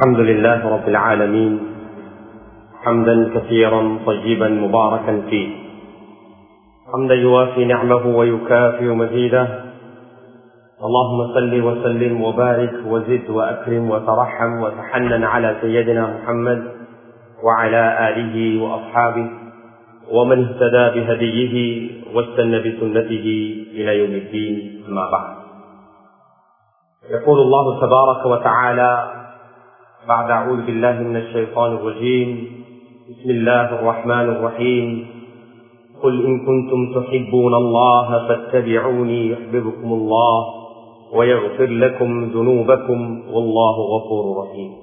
الحمد لله رب العالمين حمدا كثيرا طيبا مباركا فيه. حمدا يوافي نعمه ويكافئ مزيده. اللهم صل وسلم وبارك وزد وأكرم وترحم وتحنن على سيدنا محمد وعلى آله وأصحابه ومن اهتدى بهديه واستنى بسنته إلى يوم الدين. أما بعد. يقول الله تبارك وتعالى بعد أعوذ بالله من الشيطان الرجيم بسم الله الرحمن الرحيم قل إن كنتم تحبون الله فاتبعوني يحببكم الله ويغفر لكم ذنوبكم والله غفور رحيم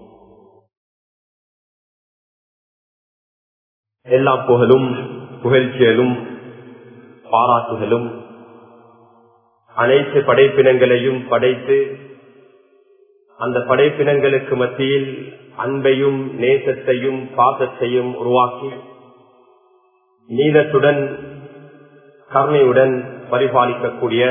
எல்லா புகழும் புகழ்ச்சியலும் பாராட்டுகளும் அனைத்து படைப்பினங்களையும் படைத்து அந்த படைப்பினங்களுக்கு மத்தியில் அன்பையும் நேசத்தையும் பாசத்தையும் உருவாக்கி நீதத்துடன் கருணையுடன் பரிபாலிக்கக்கூடிய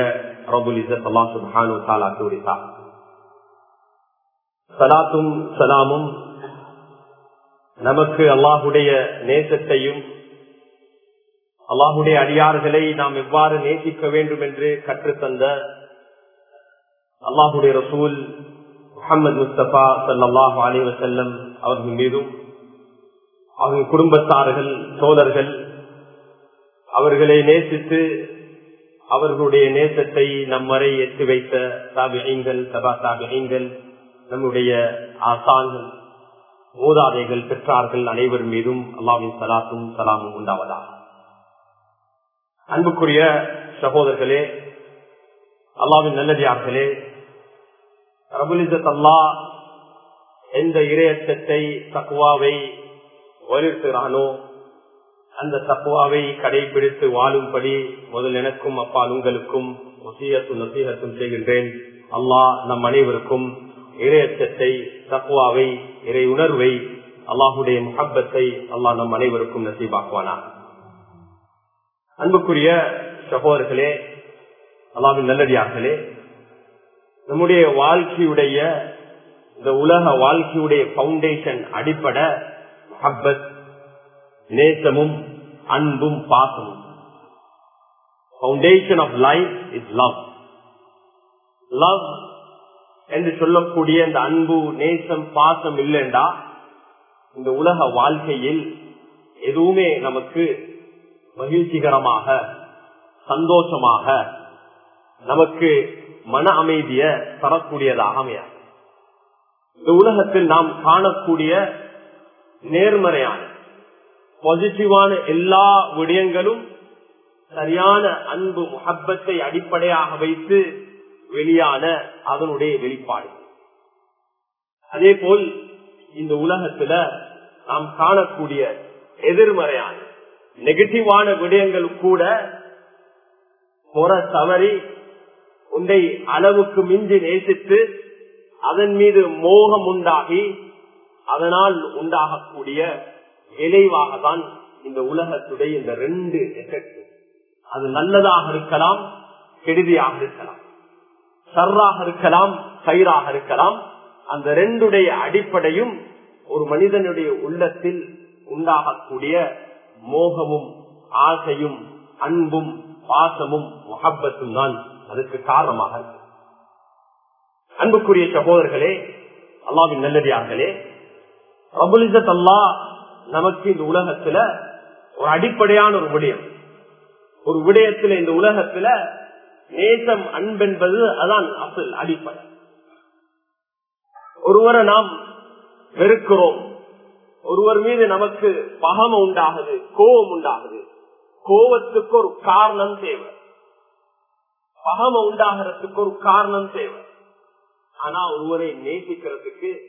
சலாத்தும் சலாமும் நமக்கு அல்லாஹுடைய நேசத்தையும் அல்லாஹுடைய அடியார்களை நாம் எவ்வாறு நேசிக்க வேண்டும் என்று கற்றுத்தந்த அல்லாஹுடைய ரசூல் முகமது முஸ்தபா சல்லாஹு அலி அவர்கள் மீதும் அவர்கள் குடும்பத்தார்கள் தோழர்கள் அவர்களை நேசித்து அவர்களுடைய நேசத்தை நம் வரை எட்டு வைத்த தாபிகள் சபா தாபிகள் நம்முடைய ஆசான்கள் மூதாதைகள் பெற்றார்கள் அனைவர் மீதும் அல்லாவின் சலாத்தும் சலாமும் உண்டாவதா. அன்புக்குரிய சகோதரர்களே அல்லாவின் நல்லதார்களே ரபுலிசத் அல்லா எந்த இரையச்சத்தை தக்குவாவை வலியுறுத்துகிறானோ அந்த தக்குவாவை கடைபிடித்து வாழும்படி முதல் எனக்கும் அப்பால் உங்களுக்கும் ஒசியத்தும் நசீகத்தும் செய்கின்றேன். அல்லாஹ் நம் அனைவருக்கும் இரையச்சத்தை தக்குவாவை இறை உணர்வை அல்லாஹுடைய முகப்பத்தை அல்லாஹ் நம் அனைவருக்கும் நசீபாக்குவானா. அன்புக்குரிய சகோதரர்களே அல்லாவின் நல்லடியார்களே நம்முடைய வாழ்க்கையுடைய இந்த உலக வாழ்க்கையுடைய பவுண்டேஷன் அடிப்படை ஹப்பத் நேசமும் அன்பும் பாசமும். Foundation of life is love love என்று சொல்லக்கூடிய இந்த அன்பு நேசம் பாசம் இல்லைண்டா இந்த உலக வாழ்க்கையில் எதுவுமே நமக்கு மகிழ்ச்சிகரமாக சந்தோஷமாக நமக்கு மன அமைதிய தரக்கூடியதாக அமையாது. இந்த உலகத்தில் நாம் காணக்கூடிய நேர்மறையான பாசிட்டிவான எல்லா விடயங்களும் சரியான அன்பு முகப்பத்தை அடிப்படையாக வைத்து வெளியான அதனுடைய வெளிப்பாடு. அதே போல் இந்த உலகத்துல நாம் காணக்கூடிய எதிர்மறையான நெகட்டிவான விடயங்கள் கூட புற தவறி உன்னை அளவுக்கு மிஞ்சி நேசித்து அதன் மீது மோகம் உண்டாகி அதனால் உண்டாகக்கூடிய விளைவாக தான் இந்த உலகத்துடைய இந்த ரெண்டு எஃபெக்ட் அது நல்லதாக இருக்கலாம் கெடுதியாக இருக்கலாம். சர்ராக இருக்கலாம் கயிறாக இருக்கலாம். அந்த ரெண்டுடைய அடிப்படையும் ஒரு மனிதனுடைய உள்ளத்தில் உண்டாகக்கூடிய மோகமும் ஆசையும் அன்பும் பாசமும் முகப்பத்தும் தான் அதுக்கு காரணமாக அன்புக்குரிய சகோதரர்களே அல்லாவின் நல்லடியார்களே பிரபுலிசத் அல்லா நமக்கு இந்த உலகத்துல ஒரு அடிப்படையான ஒரு விடயம். ஒரு விடயத்துல இந்த உலகத்துல நேசம் அன்பென்பது அதான் அசல் அடிப்படை. ஒருவரை நாம் வெறுக்கிறோம். ஒருவர் மீது நமக்கு பகம உண்டாகுது கோபம் உண்டாகுது. கோபத்துக்கு ஒரு காரணம் தேவை. பகம உண்டாகிறதுக்கு ஒரு காரணம் தேவை. ஆனா ஒருவரை நேசிக்கிறதுக்கு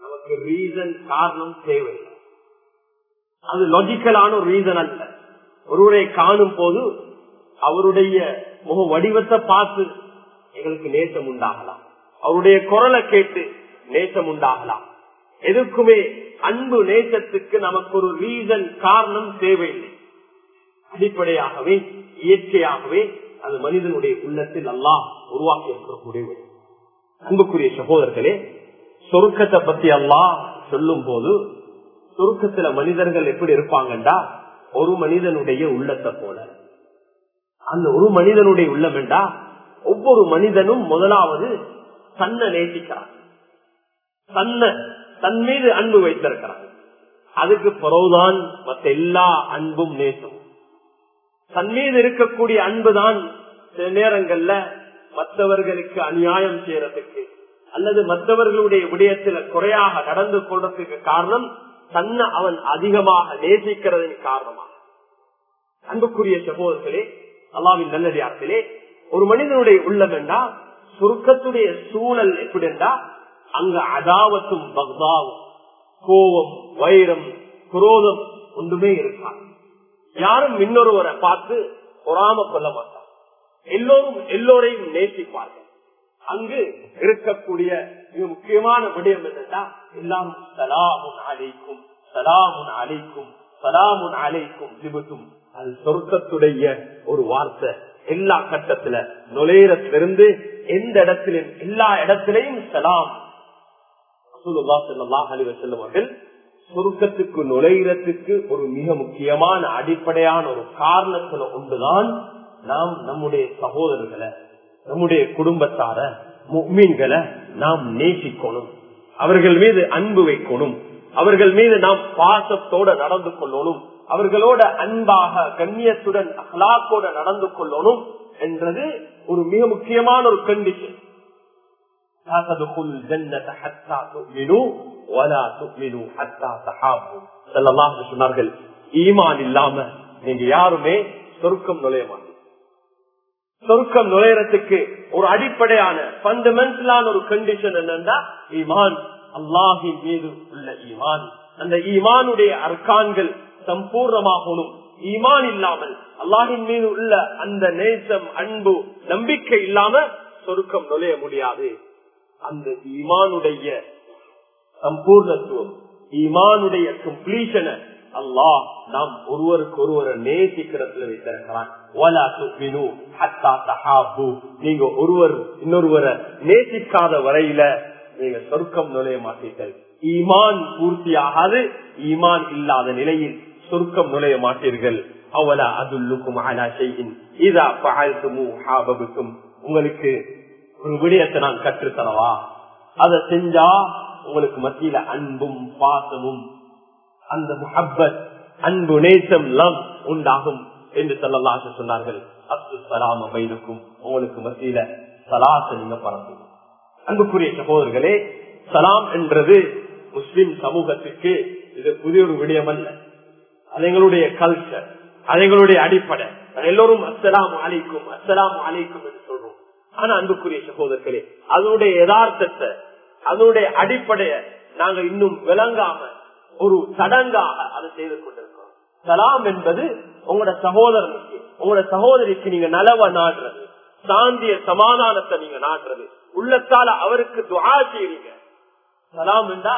நமக்கு ரீசன் காரணம் தேவை. அது லாஜிக்கலான ஒரு ரீசன் அல்ல. ஒருவரை காணும் போது அவருடைய முக வடிவத்தை பார்த்து எங்களுக்கு நேசம் உண்டாகலாம். அவருடைய குரலை கேட்டு நேசம் உண்டாகலாம். எதுக்குமே அன்பு நேசத்துக்கு நமக்கு ஒரு ரீசன் காரணம் தேவையில்லை. அடிப்படையாகவே இயற்கையாகவே அது மனிதனுடைய உள்ளத்தில் அல்லாஹ் உருவாக்கி இருக்கக்கூடிய அன்புக்குரிய சகோதரர்களே சொருக்கத்தை பத்தி அல்லாஹ் சொல்லும் போது சொருக்கத்துல மனிதர்கள் எப்படி இருப்பாங்கண்டா? ஒரு மனிதனுடைய உள்ளத்தை போல. அந்த ஒரு மனிதனுடைய உள்ளம் என்றா ஒவ்வொரு மனிதனும் முதலாவது தன்னை நேசிக்கிறான். தன்னை தன் மீது அன்பு வைத்திருக்கிறான். அதுக்கு பிறகுதான் மற்ற எல்லா அன்பும் நேசம். தன் மீது இருக்கக்கூடிய அன்புதான் சில நேரங்கள்ல மற்றவர்களுக்கு அநியாயம் செய்யறதுக்கு அல்லது மற்றவர்களுடைய விடயத்துல குறையாக நடந்து கொள்றதுக்கு காரணம் தன்னை அவன் அதிகமாக நேசிக்கிறதன் காரணமாக. அன்புக்குரிய சகோதரர்களே அல்லாவின் நல்லடியார்களே ஒரு மனிதனுடைய உள்ளம் என்றா சுருக்கத்துடைய சூழல் எப்படி என்றா அங்க அதாவத்தும் பக்தாவும் கோபம் வைரம் குரோதம் ஒன்றுமே இருக்காது. யாரும் இன்னொருவரை பார்த்து பொறாம கொள்ள மாட்டார். எல்லோரும் எல்லோரையும் நேசிப்பார்கள். அங்கு இருக்கக்கூடிய மிக முக்கியமான விடயம் என்னன்னா எல்லாரும் சலாமுன் அழைக்கும் சலாமுன் அழைக்கும் சலாமுன் அழைக்கும் ஜிபுத்தும் அது சொர்க்கத்துடைய ஒரு வார்த்தை. எல்லா கட்டத்துல நுழையிறத்திலிருந்து எந்த இடத்திலும் எல்லா இடத்திலையும் சலாம். அவர்கள் சுருக்கத்துக்கு நுழைகிறதுக்கு ஒரு மிக முக்கியமான அடிப்படையான ஒரு காரணத்துல ஒன்றுதான் நாம் நம்முடைய சகோதரர்களை நம்முடைய குடும்பத்தார மீன்களை நாம் நேசிக்கணும். அவர்கள் மீது அன்பு வைக்கணும். அவர்கள் மீது நாம் பாசத்தோட நடந்து கொள்ளணும். அவர்களோட அன்பாக கண்ணியத்துடன் அகலாக்கோட நடந்து கொள்ளணும் என்றது ஒரு மிக முக்கியமான ஒரு கண்டிஷன் சொன்னார்கள் ஈமான் இல்லாம நீங்க யாருமே சொருக்கம் நுழைய மாட்டீங்க. சொருக்கம் நுழையறதுக்கு ஒரு அடிப்படையான பண்டமெண்டலான ஒரு கண்டிஷன் என்னன்னா ஈமான். அல்லாஹின் மீது உள்ள ஈமான். அந்த ஈமானுடைய அர்கான்கள் சம்பூர்ணமாகணும். ஈமான் இல்லாமல் அல்லாஹின் மீது உள்ள அந்த நேசம் அன்பு நம்பிக்கை இல்லாம சொருக்கம் நுழைய முடியாது. அந்த ஈமானுடைய சம்பூர்ணத்துவம் ஈமானுடைய கம்ப்ளீஷனை அல்லாஹ் நாம் ஒருவருக்கு ஒருவரை நேசிக்கிறதுல வைத்திருக்கிறான் நீங்க ஒருவர் இன்னொருவரை நேசிக்காத வரையில நீங்க சொர்க்கம் நுழைய மாட்டீர்கள். ஈமான் பூர்த்தியாகாது ஈமான் இல்லாத நிலையில் சொர்க்கம் நுழைய மாட்டீர்கள். அவலா அதுல்லுக்கும் அலா செய்யின் இதா பழத்துமு ஹாபபுக்கும். உங்களுக்கு ஒரு விடயத்தை நான் கற்றுத்தரவா? அதை செஞ்சா உங்களுக்கு மத்தியில அன்பும் பாசமும் அந்த முஹப்பத் அன்பு நேசம் எல்லாம் உண்டாகும் என்று சொல்லலாக சொன்னார்கள். அப்து சலாம பைனுக்கும் உங்களுக்கு மத்தியில சலாச நீங்க பறந்து அன்புக்குரிய சகோதரர்களே சலாம் என்றது முஸ்லிம் சமூகத்துக்கு இது புதிய ஒரு விடயம் அல்ல. அது எங்களுடைய கல்ச்சர் அது எங்களுடைய அடிப்படை. எல்லோரும் அஸ்லாம் அழைக்கும் அஸ்லாம் அழைக்கும் என்று சொல்றோம். ஆனா அன்புக்குரிய சகோதரர்களே அதனுடைய யதார்த்தத்தை அதனுடைய அடிப்படையை நாங்க இன்னும் விளங்காம ஒரு சடங்காக அதை செய்து கொண்டிருக்கோம் சலாம் என்பது உங்களோட சகோதரனுக்கு உங்களோட சகோதரிக்கு நீங்க நலவ நாடுறது சாந்திய சமாதானத்தை நீங்க நாடுறது உள்ளத்தால அவருக்கு துவா செய்றீங்க. சலாம் என்றா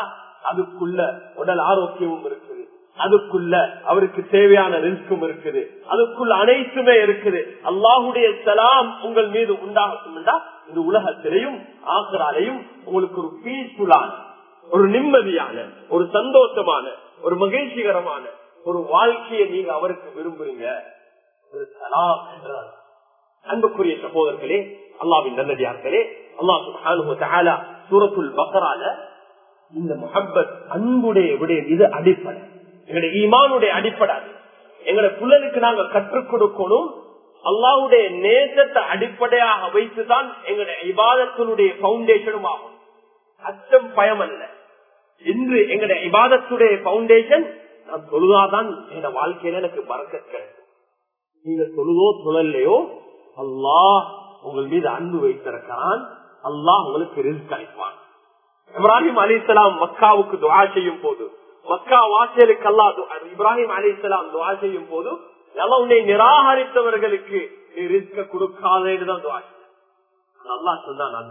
அதுக்குள்ள உடல் ஆரோக்கியமும் இருக்குது அதுக்குள்ள அவருக்கு தேவையான ரிஸ்கும் இருக்குது அதுக்குள்ள அனைத்துமே இருக்குது. அல்லாஹுடைய சலாம் உங்கள் மீது உண்டாகட்டும் என்றா இந்த உலகத்திலையும் ஆக்ராலையும் உங்களுக்கு ஒரு பீஸ்ஃபுல்லான ஒரு நிம்மதியான ஒரு சந்தோஷமான ஒரு மகிழ்ச்சிகரமான ஒரு வாழ்க்கையை நீங்க அவருக்கு விரும்புறீங்க. அன்புக்குரிய சகோதரர்களே அல்லாவின் நல்லதார்களே அல்லாஹு சூரத்துல் பக்கரால இந்த முகப்பத் அன்புடைய விடயம் இது அடிப்படை. எங்களுடைய ஈமானுடைய அடிப்படை எங்களை புள்ளலுக்கு நாங்க கற்றுக் கொடுக்கணும் அல்லாவுடைய நேசத்தை அடிப்படையாக வைத்துதான் எங்களுடைய இபாதத்தினுடைய பவுண்டேஷனும் ஆகும். அச்சம் பயம் அல்ல இன்று எங்களுடைய இபாதத்துடைய பவுண்டேஷன் நான் தொழுதாதான் எங்க வாழ்க்கையில எனக்கு மறக்க கிடைக்கும். நீங்க தொழுதோ தொழல்லையோ அல்லாஹ் உங்கள் மீது அன்பு வைத்திருக்கிறான். அல்லாஹ் உங்களுக்கு ரிஸ்க் அளிப்பான். இப்ராஹிம் அலி மக்காவுக்கு துவா செய்யும் போது மக்கா வாசலுக்கு அல்லா இப்ராஹிம் அலி இஸ்லாம் துவா செய்யும் போது உன்னை நிராகரித்தவர்களுக்கு நீ ரிஸ்க கொடுக்காதேன்னு தான் துவா சொன்னான்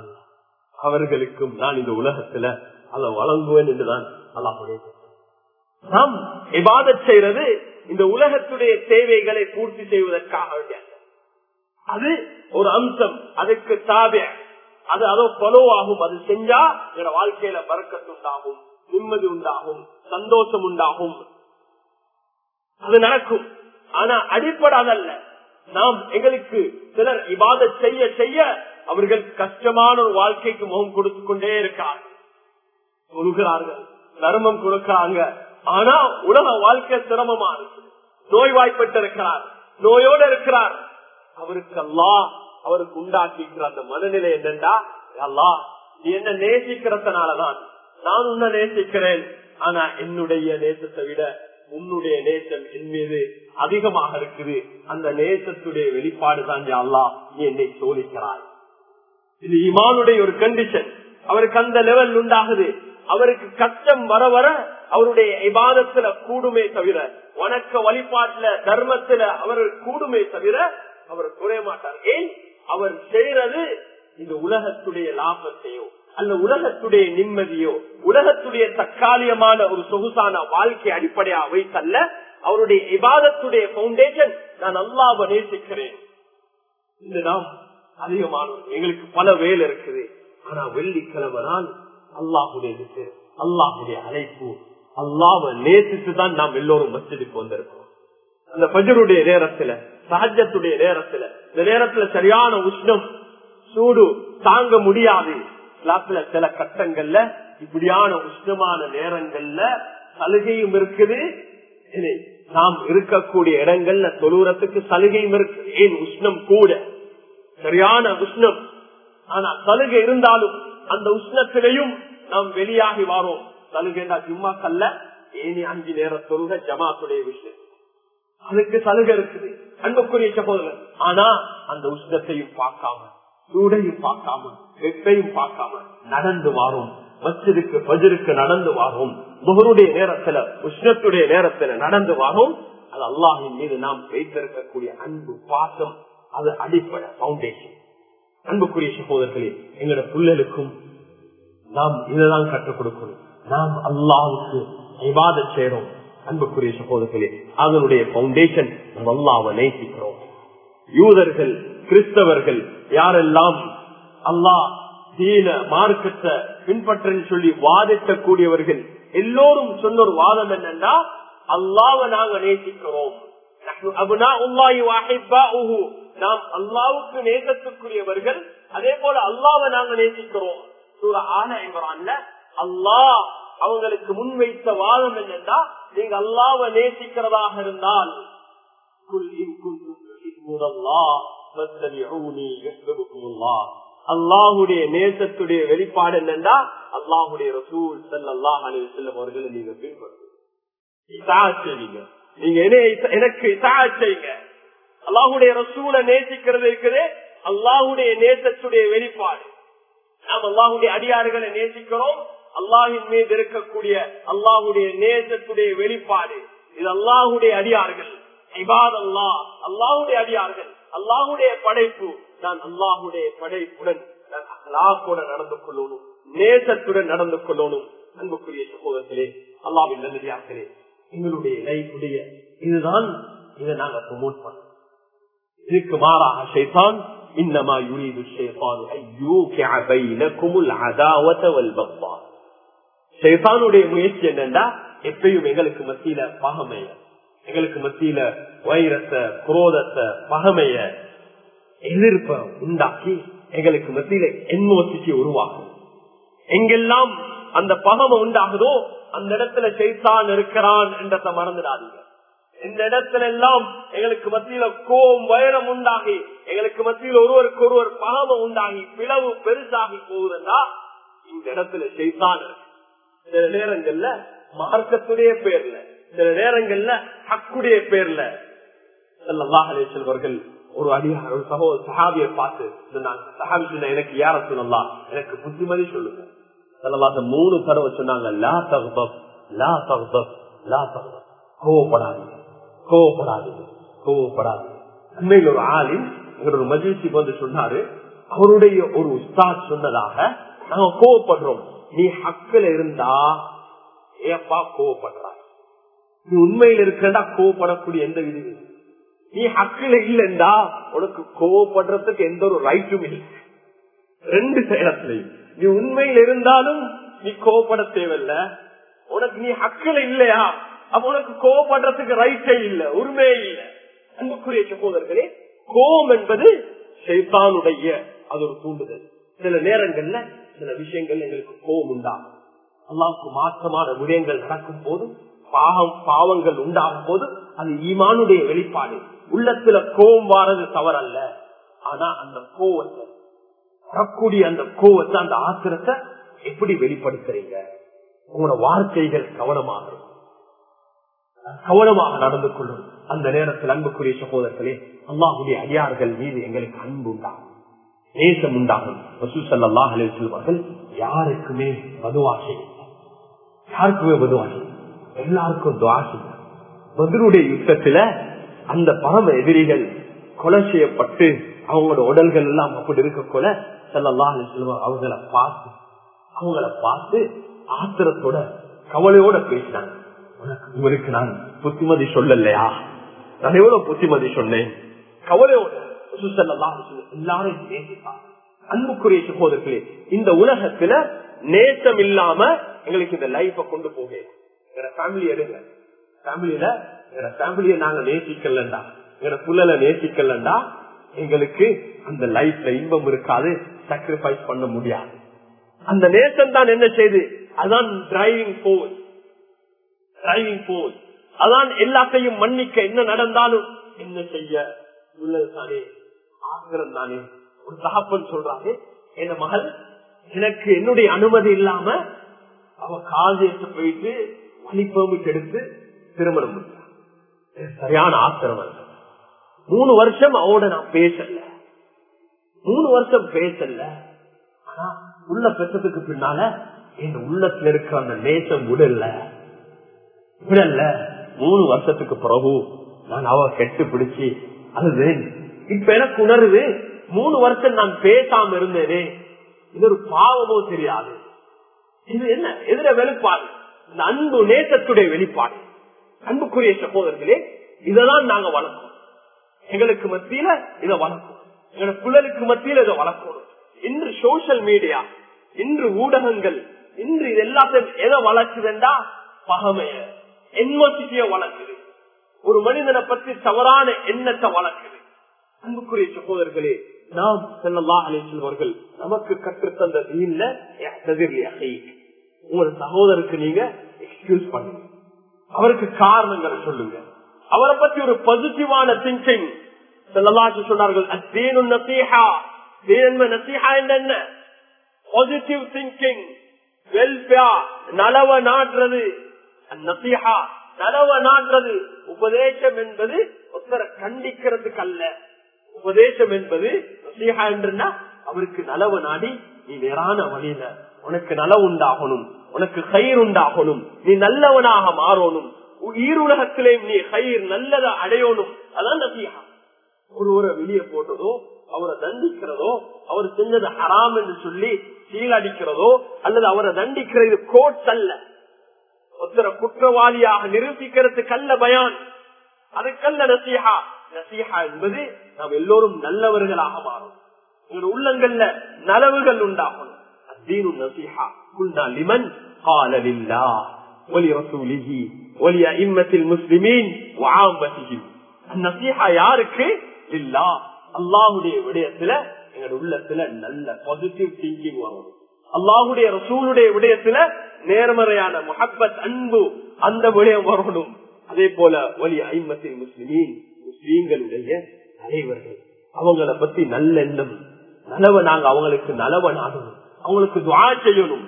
அவர்களுக்கும் நான் இந்த உலகத்துல அதை வழங்குவேன் என்றுதான் அல்லா நாம் இபாதத் செய்யறது இந்த உலகத்துடைய தேவைகளை பூர்த்தி செய்வதற்காக அது ஒரு அம்சம் அதுக்கு தாவிய அது அதோ ஃபாலோ ஆகும் அது செஞ்சா என்னோட வாழ்க்கையில பறக்கத்து உண்டாகும் நிம்மதி உண்டாகும் சந்தோஷம் உண்டாகும். அது நடக்கும். ஆனா அடிப்படை அதல்ல நாம் எங்களுக்கு சிலர் இவாத செய்ய செய்ய அவர்கள் கஷ்டமான ஒரு வாழ்க்கைக்கு முகம் கொடுத்து கொண்டே இருக்கார். கொடுக்கிறார்கள் தர்மம் கொடுக்கிறாங்க. ஆனா உலக வாழ்க்கை சிரமமா இருக்கு நோய்வாய்ப்பட்டு இருக்கிறார் நோயோடு இருக்கிறார். அவருக்கு அல்லா அவருக்கு உண்டாக்கிக்கிற அந்த மனநிலை என்னண்டா அல்லா நீ என்ன நேசிக்கிறதுனாலதான் நான் உன்னை நேசிக்கிறேன். ஆனா என்னுடைய நேசத்தை விட உன்னுடைய நேசம் என் மீது அதிகமாக இருக்குது. அந்த நேசத்துடைய வெளிப்பாடு தான் அல்லா நீ என்னை சோதிக்கிறாய் இது இமானுடைய ஒரு கண்டிஷன் அவருக்கு அந்த லெவல் உண்டாகுது. அவருக்கு கஷ்டம் வர வர அவருடைய இபாதத்துல கூடுமே தவிர வணக்க வழிபாட்டுல தர்மத்துல அவர் கூடுமே தவிர அவர் குறைய மாட்டார். ஏன்? அவர் செய்யறது இந்த உலகத்துடைய லாபத்தையும் அல்ல உலகத்துடைய நிம்மதியோ உலகத்துடைய தற்காலிகமான ஒரு சொகுசான வாழ்க்கை அடிப்படையா வைத்தல்ல அவருடைய இபாதத்துடைய பவுண்டேஷன் நான் அல்லாவ நேசிக்கிறேன். இந்த நாம் அதிகமானவர். எங்களுக்கு பல வேலை இருக்குது. ஆனா வெள்ளிக்கிழமை நாள் அல்லாஹுடைய அல்லாஹுடைய அழைப்பு. அல்லாவை நேசித்துதான் நாம் எல்லோரும் மஸ்ஜிதுக்கு வந்திருக்கோம் அந்த பஜருடைய நேரத்துல சகஜத்துடைய நேரத்துல இந்த நேரத்துல சரியான உஷ்ணம் சூடு தாங்க முடியாது. சில கட்டங்கள்ல இப்படியான உஷ்ணமான நேரங்கள்ல சலுகையும் இருக்குது. நாம் இருக்கக்கூடிய இடங்கள்ல தொழுறதுக்கு சலுகையும் இருக்கு. ஏன் உஷ்ணம் கூட? சரியான உஷ்ணம். ஆனா சலுகை இருந்தாலும் அந்த உஷ்ணத்திலையும் நாம் வெளியாகி வாரோம். சலுகைனா சும்மா கல்ல ஏனி அஞ்சு நேர தொழுக ஜமாத்துடைய விஷயம். அதுக்கு சலுகை இருக்குது. அன்புக்குரிய சகோதரர் ஆனா அந்த உஷ்ணத்தையும் பார்க்காம சூடையும் பார்க்காம வெப்பையும் பார்க்காம நடந்து வாரும். மச்சிருக்கு பஜருக்கு நடந்து வாரும். முகருடைய நேரத்துல உஷ்ணத்துடைய நேரத்துல நடந்து வாரும். அது அல்லாஹின் மீது நாம் வைத்திருக்கக்கூடிய அன்பு பாசம் அது அடிப்படை பவுண்டேஷன் அன்புக்குரிய சகோதரர்களே எங்களோட பிள்ளைகளுக்கும் நாம் இதுதான் கற்றுக் கொடுக்கணும். நாம் அல்லாவுக்கு விவாத சேரும் அன்புக்குரிய சகோதரர்களே அதனுடைய பவுண்டேஷன் நம்ம அல்லாவை நேசிக்கிறோம். யூதர்கள் கிறிஸ்தவர்கள் யாரெல்லாம் அல்லாஹ் தீன மார்க்கத்தை பின்பற்றன்னு சொல்லி வாதிட்டக்கூடியவர்கள் எல்லோரும் சொன்ன ஒரு வாதம் என்னன்னா அல்லாவை நாங்க நேசிக்கிறோம். நாம் அல்லாவுக்கு நேசத்துக்குரியவர்கள் அதே போல அல்லாவை நாங்க நேசிக்கிறோம். சூர ஆன இம்ரான்ல அல்லாஹ் அவங்களுக்கு முன்வைத்த வாதம் என்னன்னா நீங்க அல்லாவை நேசிக்கிறதாக இருந்தால் அல்லாஹுடைய நேசத்துடைய வெளிப்பாடு என்னன்னா அல்லாஹுடைய ரசூல் சல்லாஹ் அலி செல்லம் அவர்களை நீங்க பின்பற்றுவீங்க நீங்க எனக்கு செய்யுங்க. அல்லாஹுடைய ரசூலை நேசிக்கிறது இருக்குது அல்லாஹுடைய நேசத்துடைய வெளிப்பாடு. நாம் அல்லாஹுடைய அடியார்களை நேசிக்கிறோம் அல்லாஹின் மீது இருக்கக்கூடிய அல்லாஹுடைய நேசத்துடைய வெளிப்பாடு. இது அல்லாஹுடைய அடியார்கள். இபாத் அல்லாஹ் அல்லாஹுடைய அடியார்கள். அல்லாஹுடைய படைப்பு நான் அல்லாஹுடைய படைப்புடன் நான் அல்லாஹோட நடந்து கொள்ளணும் நேசத்துடன் நடந்து கொள்ளணும். அன்புக்குரிய சகோதரர்களே அல்லாவின் நல்லதார்களே எங்களுடைய லைஃபுடைய இதுதான் இதை நாங்க ப்ரொமோட் பண்ணோம். இதுக்கு மாறாக ஷைத்தான் இன்னமா யுரீது ஐயோ ஐயூகிஅ பைனகுமுல் அதாவத வல் பக்தா. முயற்சி என்னன்னா எப்பயும் எங்களுக்கு மத்தியில பகமைய எங்களுக்கு மத்தியில வைரத்தை குரோதத்தை பகமைய எதிர்ப்ப உண்டாக்கி எங்களுக்கு மத்தியில என்மோசிச்சு உருவாகும் எங்கெல்லாம் அந்த பகமை உண்டாகுதோ அந்த இடத்துல செய்தான் இருக்கிறான் என்றத மறந்துடாதீங்க. இந்த இடத்துல எல்லாம் எங்களுக்கு மத்தியில கோம் வைரம் உண்டாகி எங்களுக்கு மத்தியில் ஒருவருக்கு ஒருவர் பகம உண்டாகி பிளவு பெருசாகி போகுதுன்னா இந்த இடத்துல செய்தான் இருக்கு. சில நேரங்கள்ல மார்க்கத்துடைய பேர்ல சில நேரங்கள்ல ஹக்குடைய பேர்ல. செல்வர்கள் ஒரு அடியார் ஒரு சகோ சஹாபிய பார்த்து சொன்னாங்க. சஹாபி சொன்ன எனக்கு யார சொல்லலாம் எனக்கு புத்திமதி சொல்லுங்க. செல்லவாத மூணு தடவை சொன்னாங்க லா தகுபப் லா தகுபப் லா தகுபப் கோவப்படாதீங்க. கோவப்படாதீங்க. கோவப்படாதீங்க. உண்மையில் ஒரு ஆளின் எங்களோட மகிழ்ச்சிக்கு வந்து சொன்னாரு அவருடைய ஒரு உஸ்தாத் சொன்னதாக நாங்க கோவப்படுறோம். நீ ஹக்கில இருந்தா ஏப்பா கோவப்படுறாய் நீ உண்மையில் இருக்கா கோவப்படக்கூடிய எந்த விதி? நீ ஹக்கில இல்லைண்டா? உனக்கு கோவப்படுறதுக்கு எந்த ஒரு ரைட்டும் இல்லை. ரெண்டு இடத்துலையும் நீ உண்மையில் இருந்தாலும் நீ கோவப்பட தேவையில்ல. உனக்கு நீ ஹக்கில இல்லையா? அப்ப உனக்கு கோவப்படுறதுக்கு ரைட்டே இல்ல. உரிமையே இல்ல. அன்புக்குரிய சகோதரர்களே கோபம் என்பது சைத்தானுடைய அது ஒரு தூண்டுதல். சில நேரங்கள்ல சில விஷயங்கள் எங்களுக்கு கோபம் உண்டாகும். அல்லாவுக்கு மாற்றமான விடயங்கள் நடக்கும் போது பாவம் பாவங்கள் உண்டாகும் போது அது ஈமானுடைய வெளிப்பாடு. உள்ளத்துல கோவம் வாரது தவறல்ல. ஆனா அந்த கோவத்தை வரக்கூடிய அந்த கோவத்தை அந்த ஆத்திரத்தை எப்படி வெளிப்படுத்துறீங்க? உங்களோட வார்த்தைகள் கவனமாக கவனமாக நடந்து கொள்ளும். அந்த நேரத்தில் அன்புக்குரிய சகோதரர்களே அல்லாஹுடைய அடியார்கள் மீது எங்களுக்கு அன்பு உண்டாகும். நேசம் உண்டாகும். சொல்வார்கள் யாருக்குமே மதுவாசை யாருக்குமே மதுவாசை எல்லாருக்கும் துவாசி பதிலுடைய யுத்தத்துல அந்த பரம எதிரிகள் கொலை செய்யப்பட்டு அவங்களோட உடல்கள் எல்லாம் அப்படி இருக்க கொலை செல்லலாம் அவங்கள பார்த்து அவங்கள பார்த்து ஆத்திரத்தோட கவலையோட பேசினாங்க. உனக்கு இவருக்கு நான் புத்திமதி சொல்லலையா? நான் எவ்வளவு புத்திமதி சொன்னேன். கவலையோட எல்லாரும் நேசிப்பாங்க அன்புக்குரிய சகோதரர்களே இந்த உலகத்துல நேசம் இல்லாம எங்களுக்கு இந்த லைஃப கொண்டு போக எங்க ஃபேமிலி எடுங்க. ஃபேமிலியில எங்க ஃபேமிலியை நாங்க நேசிக்கலண்டா. எங்க புள்ளல நேசிக்கலண்டா. எங்களுக்கு அந்த லைஃப்ல இன்பம் இருக்காது சாக்ரிஃபைஸ் பண்ண முடியாது. அந்த நேசம் தான் என்ன செய்யுது அதான் டிரைவிங் போர்ஸ் டிரைவிங் போர்ஸ் அதான் எல்லாத்தையும் மன்னிக்க என்ன நடந்தாலும் என்ன செய்ய? உள்ளது தானே ஆகிரம் தானே ஒரு தகப்பன் சொல்றாரு என் மகள் எனக்கு என்னுடைய அனுமதி இல்லாம அவ காலேஜ் போயிட்டு வழி எடுத்து திருமணம் சரியான ஆத்திரம் மூணு வருஷம் அவட நான் பேசல. மூணு வருஷம் பேசல. ஆனா உள்ள பெற்றதுக்கு பின்னால என் உள்ளத்துல இருக்க அந்த நேசம் விடல விடல மூணு வருஷத்துக்கு பிறகு நான் அவ கெட்டு பிடிச்சி அது இப்ப எனக்கு உணருது மூணு வருஷம் நான் பேசாம இருந்தேனே இது ஒரு பாவமோ தெரியாது. இது என்ன? எதிர வெளுப்பாது. இந்த அன்பு நேசத்துடைய வெளிப்பாடு. அன்புக்குரிய சகோதரர்களே இதெல்லாம் நாங்க வளர்க்கணும் எங்களுக்கு மத்தியில இதை வளர்க்கணும் எங்களோட பிள்ளைகளுக்கு மத்தியில இதை வளர்க்கணும் இன்று சோசியல் மீடியா இன்று ஊடகங்கள் இன்று இது எல்லாத்தையும் எதை வளர்க்குதுண்டா பகமைய என்மசிட்டிய வளர்க்குது. ஒரு மனிதனை பற்றி தவறான எண்ணத்தை வளர்க்குது. அன்புக்குரிய சகோதரர்களே நாம் செல்லலாம் செல்வர்கள் நமக்கு கற்றுத்தந்த தீன்ல உங்களோட சகோதரருக்கு நீங்க எக்ஸ்கியூஸ் பண்ணுங்க. அவருக்கு காரணங்களை சொல்லுங்க. அவரை பத்தி ஒரு பாசிட்டிவான திங்கிங் சொன்னார்கள் என்ன பாசிட்டிவ் திங்கிங் வெல்ஃபேர் நலவ நாடுறது நசிஹா நலவ நாடுறது உபதேசம் என்பது ஒருத்தரை கண்டிக்கிறதுக்கு அல்ல. உபதேசம் என்பது நசிஹா என்றா அவருக்கு நலவ நாடி நீ நேரான வழியில உனக்கு நலவு உண்டாகணும் உனக்கு கயிர் உண்டாகணும் நீ நல்லவனாக மாறணும். ஈருலகத்திலே நீ கயிர் நல்லதை அடையணும். அதான் நசீஹா. ஒருவரை வெளியே போட்டதோ அவரை தண்டிக்கிறதோ அவர் செஞ்சது ஹராம் என்று சொல்லி சீலடிக்கிறதோ அல்லது அவரை தண்டிக்கிறது கோட்ஸ் அல்ல ஒருத்தர குற்றவாளியாக நிரூபிக்கிறதுக்கு அல்ல பயான். அதுக்கல்ல நசீஹா. நசீஹா என்பது நாம் எல்லோரும் நல்லவர்களாக மாறும் எங்கள் உள்ளங்கள்ல நலவுகள் உண்டாகணும். அத்தீனு நசீஹா குல்னா லிமன் قال لله ولرسوله ولأئمة المسلمين وعامتهم النصيحة யாருக்கு இல்லா அல்லாஹுடைய விடயத்துல எங்க உள்ளத்துல நல்ல பாசிட்டிவ் திங்கிங் வரும் அல்லாஹுடைய ரசூலுடைய விடயத்துல நேர்மறையான முஹப்பத் அன்பு அந்த விடயம் வரணும் அதே போல ஒலி ஐம்பத்தின் முஸ்லிமின் முஸ்லீம்களுடைய தலைவர்கள் அவங்கள பத்தி நல்ல எண்ணம் நலவ நாங்க அவங்களுக்கு நலவ நாடணும் அவங்களுக்கு துவா செய்யணும்.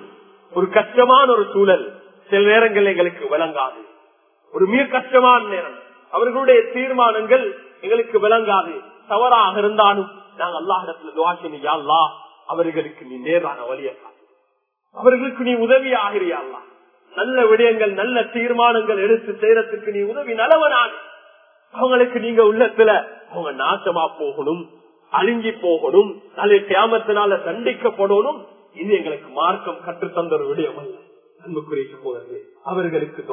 ஒரு கஷ்டமான ஒரு சூழல் சில நேரங்கள் எங்களுக்கு விளங்காது. ஒரு மிக கஷ்டமான நேரம். அவர்களுடைய தீர்மானங்கள் எங்களுக்கு விளங்காது. தவறாக இருந்தாலும் நாங்கள் அல்லாஹிடத்துல துவா செய்யா அல்லா அவர்களுக்கு நீ நேரான வழியை அவர்களுக்கு நீ உதவி ஆகிறியா அல்லா நல்ல விடயங்கள் நல்ல தீர்மானங்கள் எடுத்து செய்யறதுக்கு நீ உதவி நலவனான அவங்களுக்கு நீங்க உள்ளத்துல அவங்க நாசமா போகணும் அழிஞ்சி போகணும் நல்ல கியாமத்தினால தண்டிக்கப்படணும். இது எங்களுக்கு மார்க்கம் கற்றுத்தந்த ஒரு விடயம் அல்ல. அன்புக்குரிய சகோதரர்களே அவர்களுக்கு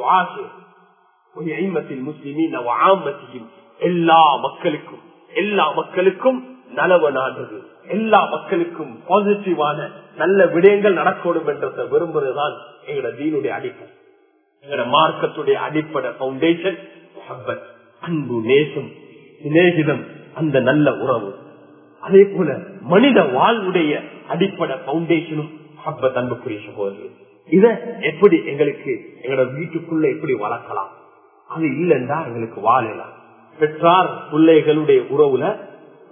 ஐம்பத்தில் முஸ்லிமின் எல்லா மக்களுக்கும் எல்லா மக்களுக்கும் நலவனானது. எல்லா மக்களுக்கும் பாசிட்டிவான நல்ல விடயங்கள் நடக்கணும் என்றதை விரும்புறதுதான் எங்களோட தீனுடைய அடிப்படை. எங்களோட மார்க்கத்துடைய அடிப்படை பவுண்டேஷன் அன்பு நேசம் சிநேகிதம் அந்த நல்ல உறவு. அதே போல மனித வாழ்வுடைய அடிப்படை பவுண்டேஷனும் ஹப்பத் அன்புக்குரிய சகோதரர்கள் இத எப்படி எங்களுக்கு எங்களோட வீட்டுக்குள்ள எப்படி வளர்க்கலாம்? அது இல்லைண்டா எங்களுக்கு வாழலாம் பெற்றார் பிள்ளைகளுடைய உறவுல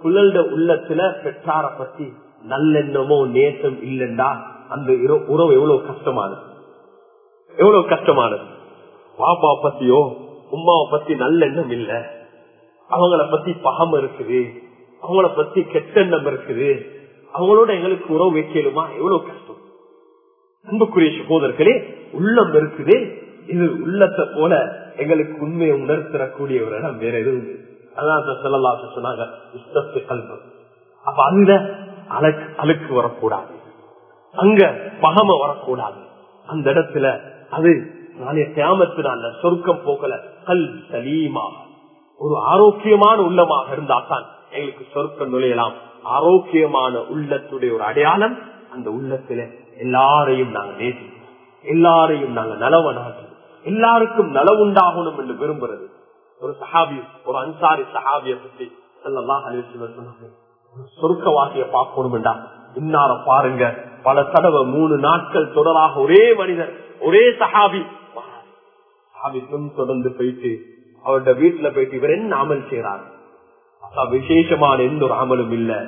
பிள்ளைகளோட உள்ளத்துல பெற்றார பத்தி நல்லெண்ணமோ நேசம் இல்லைண்டா அந்த உறவு எவ்வளவு கஷ்டமானது? எவ்வளவு கஷ்டமானது? பாப்பா பத்தியோ உமாவை பத்தி நல்லெண்ணம் இல்ல. அவங்கள பத்தி பகம் இருக்குது. அவங்கள பத்தி கெட்டெண்ணம் இருக்குது. அவங்களோட எங்களுக்கு உறவு வைக்கலுமா எவ்வளவு கஷ்டம். அன்புக்குரிய சகோதரர்களே உள்ளம் இருக்குது இது உள்ளத்தை போல எங்களுக்கு உண்மையை உணர்த்தரக்கூடிய ஒரு இடம் வேற எதுவும் அதான் செல்லலாச சொன்னாங்க கல்வம் அப்ப அந்த அழுக்கு அழுக்கு வரக்கூடாது. அங்க பகம வரக்கூடாது. அந்த இடத்துல அது நாளைய தியாமத்தினால சொர்க்கம் போகல. கல் சலீமாக ஒரு ஆரோக்கியமான உள்ளமாக இருந்தா தான் எங்களுக்கு சொர்க்கம் நுழையலாம். ஆரோக்கியமான உள்ளத்துடைய ஒரு அடையாளம் அந்த உள்ளத்துல எல்லாரையும் நாங்க நேசிக்கிறோம். எல்லாரையும் நாங்க நலவ எல்லாருக்கும் நலவுண்டாகணும் என்று விரும்புறது. ஒரு சஹாபி ஒரு அன்சாரி சஹாபிய பத்தி எல்லாம் சொர்க்கவாசிய பார்க்கணும்டா இன்னார பாருங்க பல தடவை மூணு நாட்கள் தொடராக ஒரே மனிதர் ஒரே சஹாபி. சஹாபி தொடர்ந்து போயிட்டு அவருடைய வீட்டுல போயிட்டு இவர் என்ன அமல் செய்யறாரு விசேஷமான எந்த ஒரு அமலும் இல்ல.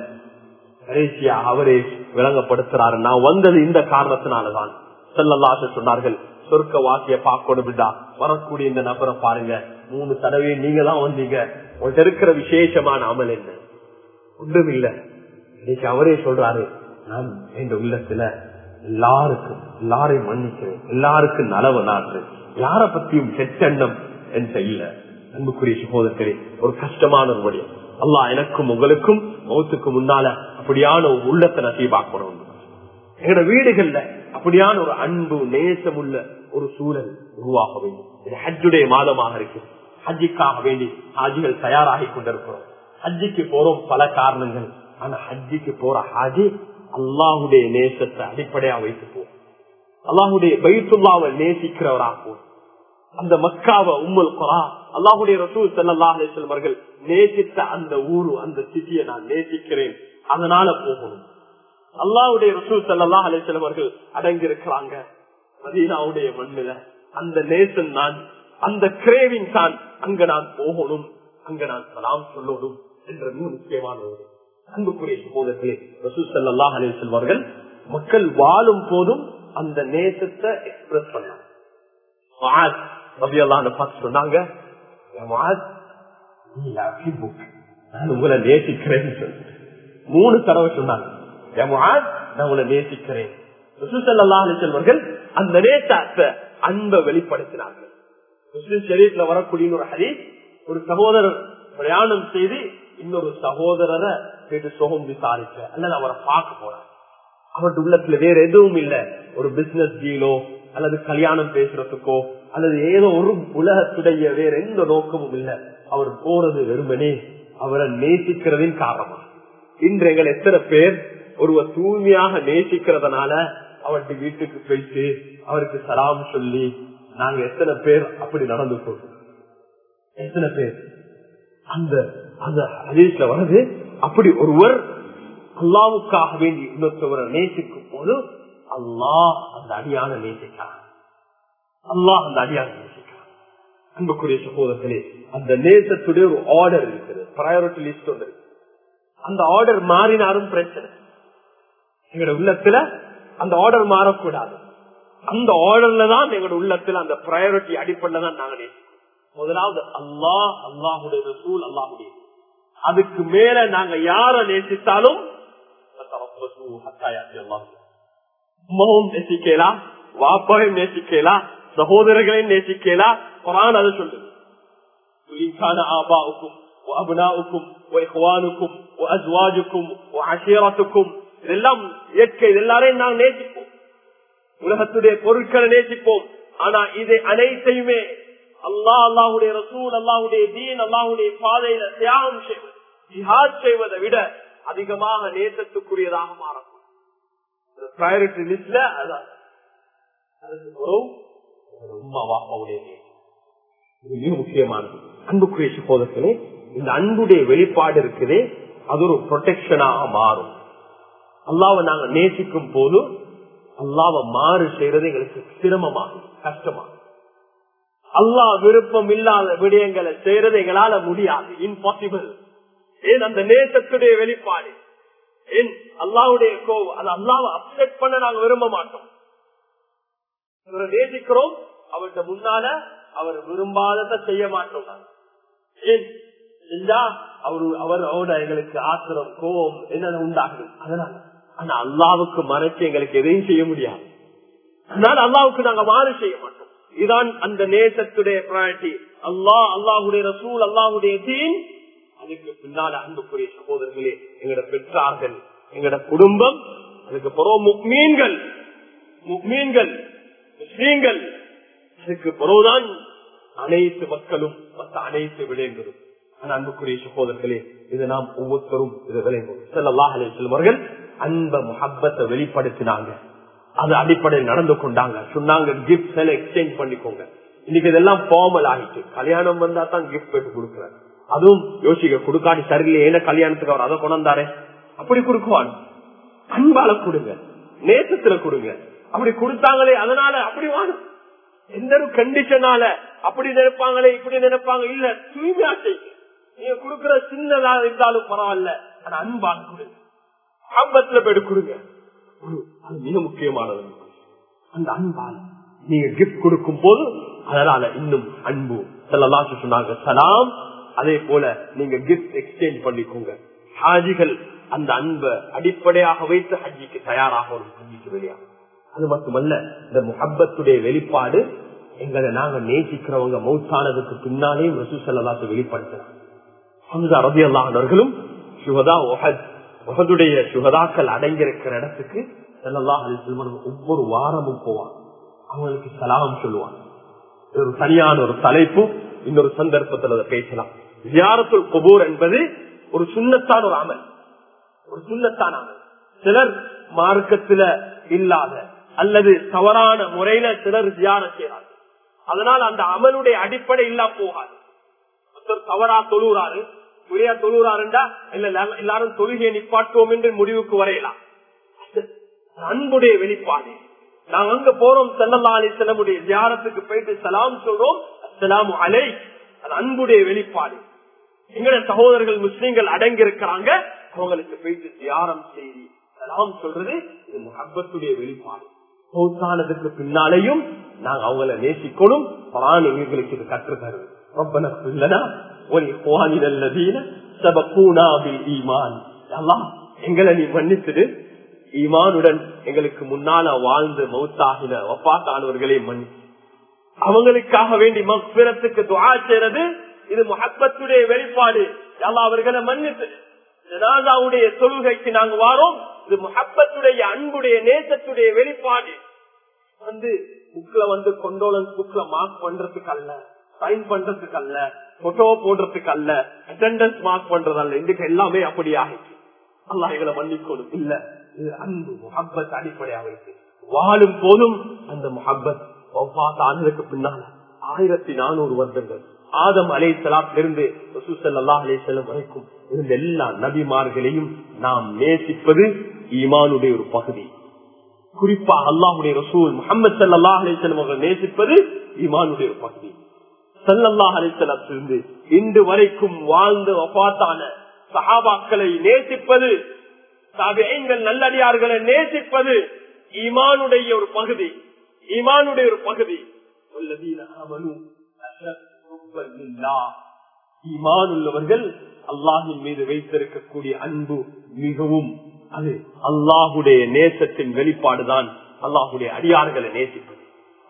கடைசியா அவரே விளங்கப்படுத்துறாரு. நான் வந்தது இந்த காரணத்தினாலதான். செல்லல்லாச சொன்னார்கள் சொர்க்க வாசிய பார்க்கணும்டா வரக்கூடிய இந்த நபரை பாருங்க. மூணு தடவை நீங்க தான் வந்தீங்க. உங்கள்கிட்ட இருக்கிற விசேஷமான அமல் என்ன? ஒன்றும் இல்ல இன்னைக்கு அவரே சொல்றாரு நான் என் உள்ளத்துல எல்லாருக்கும் எல்லாரையும் மன்னிக்கிறேன். எல்லாருக்கும் நலவு நாட்டுறேன் யார பத்தியும் செட்டெண்ணம் என்ற இல்ல. அன்புக்குரிய சகோதரர்களே ஒரு கஷ்டமான ஒரு வழியம் அல்லாஹ் எனக்கும் உங்களுக்கும் மௌத்துக்கு முன்னால அப்படியான ஒரு உள்ளத்தை நசீபாக்கணும் எங்களோட வீடுகள்ல அப்படியான ஒரு அன்பு நேசம் உள்ள ஒரு சூழல் உருவாக வேண்டும். இது ஹஜ்ஜுடைய மாதமாக இருக்கு. ஹஜ்ஜிக்காக வேண்டி ஹாஜிகள் தயாராகி கொண்டிருக்கிறோம். ஹஜ்ஜிக்கு போறோம் பல காரணங்கள். ஆனா ஹஜ்ஜிக்கு போற ஹாஜி அல்லாஹுடைய நேசத்தை அடிப்படையா வைத்து போவோம் அல்லாஹுடைய பைத்துல்லாவை நேசிக்கிறவராக்குவோம் அந்த மக்காவை உம்மல் குரா. அல்லாஹுடைய ரசூல் செல்லல்லா அலிஸ்வர்கள் நேசித்த அந்த ஊரு அந்த சிட்டியை நான் நேசிக்கிறேன். அதனால போகணும். அல்லாஹுடைய ரசூல் செல்லல்லா அலிஸ்வர்கள் அடங்கி இருக்கிறாங்க மதீனாவுடைய மண்ணில. அந்த நேசன் நான் அந்த கிரேவிங் தான் அங்க நான் போகணும். அங்க நான் சலாம் சொல்லணும் என்ற மிக முக்கியமான ஒரு அன்புக்குரிய சகோதரர்களே ரசூல் செல்லல்லா அலிஸ்வர்கள் மக்கள் வாழும் போதும் அந்த நேசத்தை எக்ஸ்பிரஸ் பண்ணாங்க முஆத் ரலியல்லாஹு பார்த்து சொன்னாங்க "யா உங்களை நேசிக்கிறேன்னு சொல்லி மூணு தடவை சொன்னாங்க "யா முஆத், நான் உங்களை நேசிக்கிறேன் ரசூல் ஸல்லல்லாஹு அலைஹி வஸல்லம் அந்த நேசத்தை அன்பை வெளிப்படுத்தினார்கள் முஸ்லிம் ஷரீஃப்ல வரக்கூடிய ஒரு ஹதீஸ் ஒரு சகோதரர் பிரயாணம் செய்து இன்னொரு சகோதரரை கேட்டு சுகம் விசாரிச்ச அல்லது அவரை பார்க்க போறார் அவருடைய உள்ளத்துல வேற எதுவும் இல்ல. ஒரு பிசினஸ் டீலோ அல்லது கல்யாணம் பேசுறதுக்கோ அல்லது ஏதோ ஒரு உலகத்துடைய வேற எந்த நோக்கமும் இல்ல. அவர் போறது வெறுமனே அவரை நேசிக்கிறதின் காரணமா. இன்று எங்கள் எத்தனை பேர் ஒருவர் தூய்மையாக நேசிக்கிறதுனால அவருக்கு வீட்டுக்கு போயிட்டு அவருக்கு சலாம் சொல்லி நாங்க எத்தனை பேர் அப்படி நடந்து கொள்றோம் எத்தனை பேர்? அந்த அந்த ஹதீஸ்ல வருது அப்படி ஒருவர் அல்லாவுக்காக வேண்டி இன்னொருத்தவரை நேசிக்கும் போது அல்லாஹ் அந்த அடியான நேசிக்கிறான். அல்லாஹ் அந்த அடியான அன்புக்குரிய சகோதரர்களே அந்த நேசத்துடைய ஒரு ஆர்டர் இருக்கிறது ப்ரையாரிட்டி லிஸ்ட் ஒன்று அந்த ஆர்டர் மாறினாலும் பிரச்சனை. எங்களோட உள்ளத்துல அந்த ஆர்டர் மாறக்கூடாது. அந்த ஆர்டர்ல தான் எங்களோட உள்ளத்துல அந்த ப்ரையாரிட்டி அடிப்படையில தான் நாங்க முதலாவது அல்லாஹ் அல்லாஹுடைய ரசூல் அல்லாஹுடைய அதுக்கு மேல நாங்க யார நேசித்தாலும் உம்மாவும் நேசிக்கலாம் வாப்பாவையும் நேசிக்கலாம் சகோதரர்களையும் நேசிக்கலாம் குரான் அதை சொல்லுது إن كان آباؤكم وأبناؤكم وإخوانكم وأزواجكم وعشيرتكم இதெல்லாம் இயற்கை இது எல்லாரையும் நாங்கள் நேசிப்போம் உலகத்துடைய பொருட்களை நேசிப்போம் ஆனா இது அனைத்தையுமே அல்லாஹ் அல்லாஹுடைய ரசூல் அல்லாஹுடைய தீன் அல்லாஹுடைய பாதையில தியாகம் செய்வது ஜிஹாத் செய்வதை விட அதிகமாக நேசத்துக்குரியதாக மாறக்கூடும் ப்ரையாரிட்டி லிஸ்ட்ல அதான் அதுக்கு ரொம்ப உம்மா இது மிக முக்கியமானது அன்புக்குரிய சகோதரர்களே இந்த அன்புடைய வெளிப்பாடு இருக்குதே அது ஒரு ப்ரொடெக்ஷனாக மாறும். அல்லாவை நாங்க நேசிக்கும் போது அல்லாவை மாறு செய்யறது எங்களுக்கு சிரமமாகும் கஷ்டமாகும். அல்லாஹ் விருப்பம் இல்லாத விடயங்களை செய்யறது எங்களால முடியாது இம்பாசிபிள் ஏன் அந்த நேசத்துடைய வெளிப்பாடு? ஏன் அல்லாவுடைய கோவம் அது அல்லாவை அப்செட் பண்ண நாங்க விரும்ப மாட்டோம். இவரை நேசிக்கிறோம். அவர்கிட்ட முன்னால அவர் விரும்பாதத செய்ய மாட்டோம் ஏன்? செஞ்சா அவரு அவர் அவரோட எங்களுக்கு ஆத்திரம் கோபம் என்ன உண்டாகும் அதனால. ஆனா அல்லாவுக்கு மறைச்சு எங்களுக்கு எதையும் செய்ய முடியாது. அதனால அல்லாவுக்கு நாங்க மாறு செய்ய மாட்டோம். இதான் அந்த நேசத்துடைய ப்ராரிட்டி அல்லாஹ் அல்லாஹுடைய ரசூல் அல்லாஹுடைய தீன். அதுக்கு பின்னால அன்புக்குரிய சகோதரர்களே எங்கட பெற்றார்கள் எங்கட குடும்பம் அதுக்கு புறம் முக்மீன்கள். முக்மீன்கள். முஸ்லீம்கள் அதுக்கு பிறகுதான் அனைத்து மக்களும் மற்ற அனைத்து விளையங்களும் அன்புக்குரிய சகோதரர்களே இதை நாம் ஒவ்வொருத்தரும் இதை விளைவோம். செல்லல்லாஹ் செல்வர்கள் அன்ப முகப்பத்தை வெளிப்படுத்தினாங்க. அது அடிப்படையில் நடந்து கொண்டாங்க. சொன்னாங்க கிஃப்ட் எல்லாம் எக்ஸ்சேஞ்ச் பண்ணிக்கோங்க. இன்னைக்கு இதெல்லாம் ஃபார்மல் ஆகிட்டு கல்யாணம் வந்தா தான் கிஃப்ட் போட்டு கொடுக்குறாரு. அதுவும் யோசிக்க கொடுக்காடி சரியில்லை. ஏன்னா கல்யாணத்துக்கு அவர் அதை கொண்டாந்தாரே. அப்படி கொடுக்குவான். அன்பால கொடுங்க. நேசத்துல கொடுங்க. அப்படி கொடுத்தாங்களே அதனால அப்படி வாணும் எந்த ஒரு கண்டிஷனால அப்படி நினைப்பாங்களே இப்படி நினைப்பாங்க இல்ல தூய்மையா செய்யுங்க நீங்க கொடுக்கற சின்னதா இருந்தாலும் பரவாயில்ல ஆனா அன்பால் கொடுங்க. ஆபத்துல போய் கொடுங்க. ஒரு- அது மிக முக்கியமானது. அந்த அன்பால் நீங்க கிஃப்ட் கொடுக்கும் போது அதனால இன்னும் அன்பு. செல்லலாம் சொன்னாங்க சலாம். அதே போல நீங்க கிஃப்ட் எக்ஸ்சேஞ்ச் பண்ணிக்கோங்க. ஹாஜிகள் அந்த அன்பை அடிப்படையாக வைத்து ஹஜ்ஜிக்கு தயாராக ஒரு ஹஜ்ஜிக்கு வெளியாகும் அது மட்டுமல்ல இந்த முஹப்பத்துடைய வெளிப்பாடு எங்களை நாங்க நேசிக்கிறவங்க மௌத்தானதுக்கு பின்னாலே ரசூசல்லாத்து செல்லலாத்து ஹம்சா ரபி அல்லாஹர்களும் சுகதா ஒஹத் ஒஹதுடைய சுகதாக்கள் அடங்கியிருக்கிற இடத்துக்கு செல்லல்லாஹ் ஒவ்வொரு வாரமும் போவாங்க. அவங்களுக்கு சலாம் சொல்லுவாங்க. ஒரு சரியான ஒரு தலைப்பு இன்னொரு சந்தர்ப்பத்தில் அதை பேசலாம். ஜியாரத்துல் கபூர் என்பது ஒரு சுண்ணத்தான ஒரு அமல். ஒரு சுண்ணத்தான அமல். சிலர் மார்க்கத்துல இல்லாத அல்லது தவறான முறையில சிலர் ஜியார செய்யறாங்க அதனால் அந்த அமலுடைய அடிப்படை இல்லா போகாது. ஒருத்தர் தவறா தொழுறாரு முறையா தொழுறாருண்டா இல்ல எல்லாரும் தொழுகையை நிப்பாட்டுவோம் என்று முடிவுக்கு வரையலாம். அன்புடைய வெளிப்பாடு. நாங்க அங்க போறோம் செல்லல்லா அலி செல்லமுடைய தியானத்துக்கு போயிட்டு சலாம் சொல்றோம் அஸ்ஸலாமு அலை அது அன்புடைய வெளிப்பாடு. எங்கட சகோதரர்கள் முஸ்லீம்கள் அடங்கி இருக்கிறாங்க அவங்களுக்கு போயிட்டு தியானம் செய்தி சலாம் சொல்றது இது முகப்பத்துடைய வெளிப்பாடு. மௌத்தானதுக்கு பின்னாலேயும் நாங்க அவங்கள நேசிக்கணும் குரான் எங்களுக்கு இது கற்று தருது ربنا اغفر لنا ولإخواننا الذين سبقونا بالإيمان அல்லாஹ் எங்களை நீ மன்னித்துடு ஈமானுடன் எங்களுக்கு முன்னால வாழ்ந்து மௌத்தாகின ஒப்பாத்தானவர்களே மன்னிச்சு அவங்களுக்காக வேண்டி மக்பிரத்துக்கு துவா செய்யறது இது முகப்பத்துடைய வெளிப்பாடு அல்லாஹ் அவர்களை மன்னித்து ஜனாதாவுடைய தொழுகைக்கு நாங்க வாரோம் இது முகப்பத்துடைய அன்புடைய நேசத்துடைய வெளிப்பாடு வந்து புக்ல வந்து கொண்டோலன்ஸ் புக்ல மார்க் பண்றதுக்கு அல்ல சைன் பண்றதுக்கு அல்ல போட்டோ போடுறதுக்கு அல்ல அட்டெண்டன்ஸ் மார்க் பண்றது அல்ல இதுக்கு எல்லாமே அப்படி ஆகிச்சு அல்லா எங்களை மன்னிக்கணும் இல்ல இது அன்பு முகப்பத் அடிப்படையாக இருக்கு. வாழும் போதும் அந்த முகப்பத் ஆனதுக்கு பின்னால ஆயிரத்தி நானூறு வருடங்கள். ஆதம் அலை சலாத்திலிருந்து அல்லாஹ் அலே செல்லம் வரைக்கும் இருந்த எல்லா நபிமார்களையும் நாம் நேசிப்பது ஈமானுடைய ஒரு பகுதி. குறிப்பா அல்லாஹுடைய ரசூல் முகமது சல்லாஹ் அலிசல்லம் அவர்கள் நேசிப்பது ஈமானுடைய பகுதி. சல்லல்லாஹ் அலிசல்லத்திலிருந்து இன்று வரைக்கும் வாழ்ந்து ஒப்பாத்தான சஹாபாக்களை நேசிப்பது நல்லடியார்களை நேசிப்பது இமானுடைய ஒரு பகுதி. இமானுடைய ஒரு பகுதி. ஈமான் உள்ளவர்கள் அல்லாஹின் மீது வைத்திருக்கக்கூடிய அன்பு மிகவும் அது அல்லாஹுடைய நேசத்தின் வெளிப்பாடுதான். அல்லாஹுடைய அடியார்களை நேசிப்பது.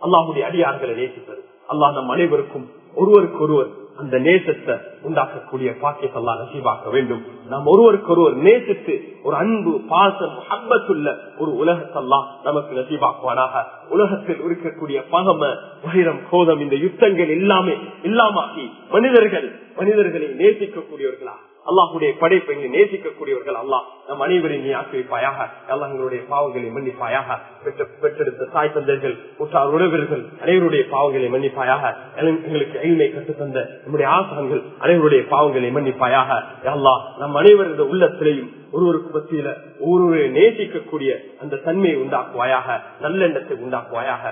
அல்லாஹுடைய அடியார்களை நேசிப்பது. அல்லாஹ் நம் அனைவருக்கும் ஒருவருக்கு ஒருவர் அந்த நேசத்தை உண்டாக்கக்கூடிய பாக்கியத்தை அல்லாஹ் நசீபாக்க வேண்டும். நாம் ஒருவருக்கு ஒருவர் நேசித்து ஒரு அன்பு பாசம் அன்பத்துள்ள ஒரு உலகத்தெல்லாம் நமக்கு நசீவாக்குவானாக உலகத்தில் இருக்கக்கூடிய பகம வைரம் கோதம் இந்த யுத்தங்கள் எல்லாமே இல்லாமாக்கி மனிதர்கள் மனிதர்களை நேசிக்கக்கூடியவர்களாக அல்லாஹுடைய படைப்பை நீ நேசிக்கக்கூடியவர்கள் அல்லாஹ். நம் அனைவரையும் நீ ஆக்கிரிப்பாயாக அல்லாஹ் எங்களுடைய பாவங்களை மன்னிப்பாயாக. பெற்ற பெற்றெடுத்த தாய் தந்தைகள் உற்றார் உறவினர்கள் அனைவருடைய பாவங்களை மன்னிப்பாயாக. எங்களுக்கு எளிமை கற்றுத்தந்த நம்முடைய ஆசான்கள் அனைவருடைய பாவங்களை மன்னிப்பாயாக. அல்லாஹ் நம் அனைவரது உள்ளத்திலையும் ஒருவருக்கு பற்றியில ஒருவரை நேசிக்கக்கூடிய அந்த தன்மையை உண்டாக்குவாயாக. நல்லெண்ணத்தை உண்டாக்குவாயாக.